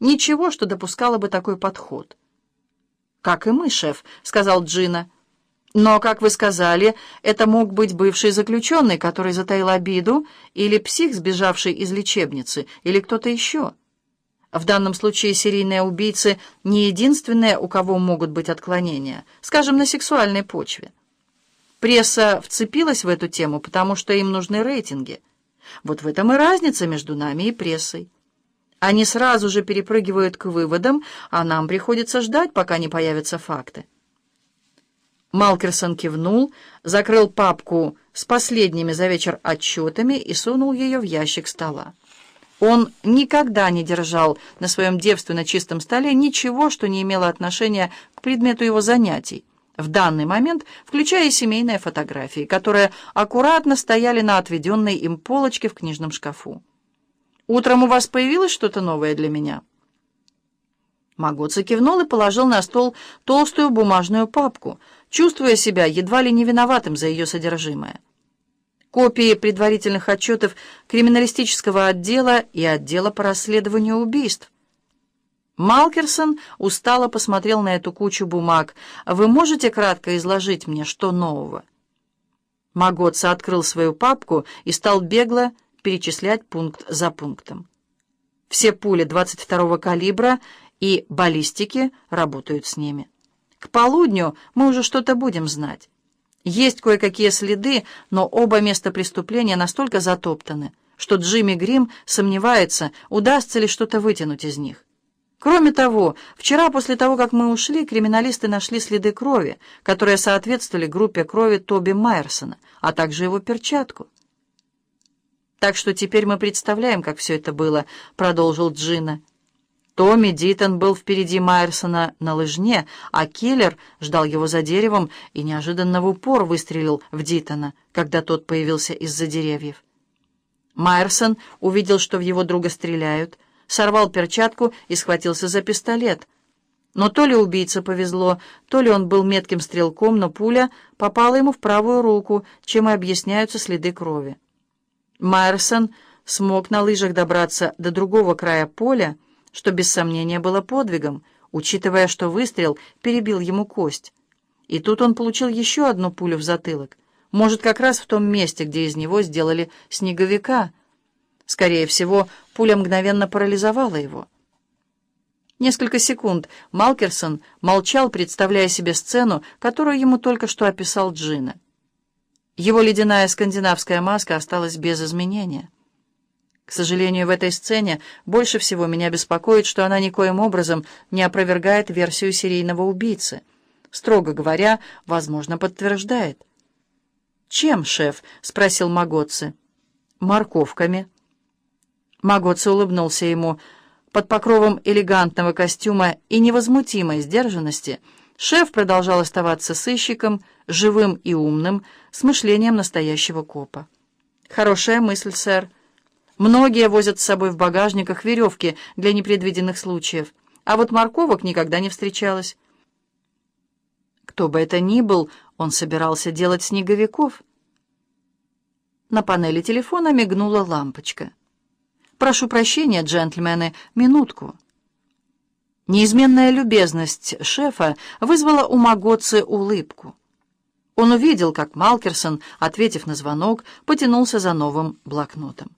Ничего, что допускало бы такой подход. «Как и мы, шеф», — сказал Джина. «Но, как вы сказали, это мог быть бывший заключенный, который затаил обиду, или псих, сбежавший из лечебницы, или кто-то еще». В данном случае серийные убийцы не единственные, у кого могут быть отклонения, скажем, на сексуальной почве. Пресса вцепилась в эту тему, потому что им нужны рейтинги. Вот в этом и разница между нами и прессой. Они сразу же перепрыгивают к выводам, а нам приходится ждать, пока не появятся факты. Малкерсон кивнул, закрыл папку с последними за вечер отчетами и сунул ее в ящик стола. Он никогда не держал на своем девственно чистом столе ничего, что не имело отношения к предмету его занятий, в данный момент включая семейные фотографии, которые аккуратно стояли на отведенной им полочке в книжном шкафу. «Утром у вас появилось что-то новое для меня?» Магоца кивнул и положил на стол толстую бумажную папку, чувствуя себя едва ли не виноватым за ее содержимое копии предварительных отчетов криминалистического отдела и отдела по расследованию убийств. Малкерсон устало посмотрел на эту кучу бумаг. «Вы можете кратко изложить мне, что нового?» Магоца открыл свою папку и стал бегло перечислять пункт за пунктом. Все пули 22-го калибра и баллистики работают с ними. К полудню мы уже что-то будем знать. Есть кое-какие следы, но оба места преступления настолько затоптаны, что Джимми Грим сомневается, удастся ли что-то вытянуть из них. Кроме того, вчера после того, как мы ушли, криминалисты нашли следы крови, которые соответствовали группе крови Тоби Майерсона, а также его перчатку. «Так что теперь мы представляем, как все это было», — продолжил Джина. Томми Дитон был впереди Майерсона на лыжне, а киллер ждал его за деревом и неожиданно в упор выстрелил в Дитона, когда тот появился из-за деревьев. Майерсон увидел, что в его друга стреляют, сорвал перчатку и схватился за пистолет. Но то ли убийце повезло, то ли он был метким стрелком, но пуля попала ему в правую руку, чем и объясняются следы крови. Майерсон смог на лыжах добраться до другого края поля, что без сомнения было подвигом, учитывая, что выстрел перебил ему кость. И тут он получил еще одну пулю в затылок, может, как раз в том месте, где из него сделали снеговика. Скорее всего, пуля мгновенно парализовала его. Несколько секунд Малкерсон молчал, представляя себе сцену, которую ему только что описал Джина. Его ледяная скандинавская маска осталась без изменения. К сожалению, в этой сцене больше всего меня беспокоит, что она никоим образом не опровергает версию серийного убийцы. Строго говоря, возможно, подтверждает. «Чем, шеф?» — спросил Магоцци. «Морковками». Магоцци улыбнулся ему. Под покровом элегантного костюма и невозмутимой сдержанности шеф продолжал оставаться сыщиком, живым и умным, с мышлением настоящего копа. «Хорошая мысль, сэр». Многие возят с собой в багажниках веревки для непредвиденных случаев, а вот морковок никогда не встречалось. Кто бы это ни был, он собирался делать снеговиков. На панели телефона мигнула лампочка. «Прошу прощения, джентльмены, минутку». Неизменная любезность шефа вызвала у Магоцы улыбку. Он увидел, как Малкерсон, ответив на звонок, потянулся за новым блокнотом.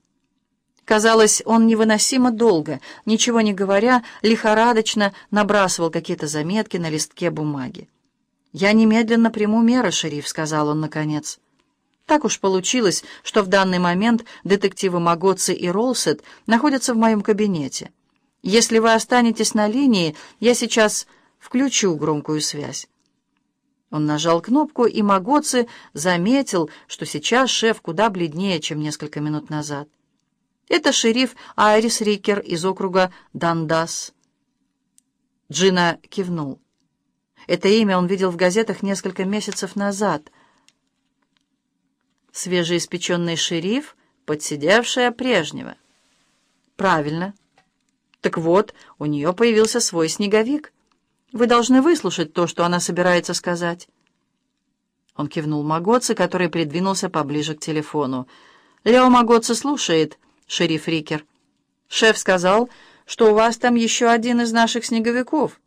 Казалось, он невыносимо долго, ничего не говоря, лихорадочно набрасывал какие-то заметки на листке бумаги. «Я немедленно приму меры, шериф», — сказал он наконец. Так уж получилось, что в данный момент детективы Магоци и Ролсет находятся в моем кабинете. Если вы останетесь на линии, я сейчас включу громкую связь. Он нажал кнопку, и Магоци заметил, что сейчас шеф куда бледнее, чем несколько минут назад. Это шериф Айрис Рикер из округа Дандас. Джина кивнул. Это имя он видел в газетах несколько месяцев назад. Свежеиспеченный шериф, подсидевшая прежнего. Правильно. Так вот, у нее появился свой снеговик. Вы должны выслушать то, что она собирается сказать. Он кивнул Магоце, который придвинулся поближе к телефону. Лео Магоце слушает шериф Рикер. Шеф сказал, что у вас там еще один из наших снеговиков.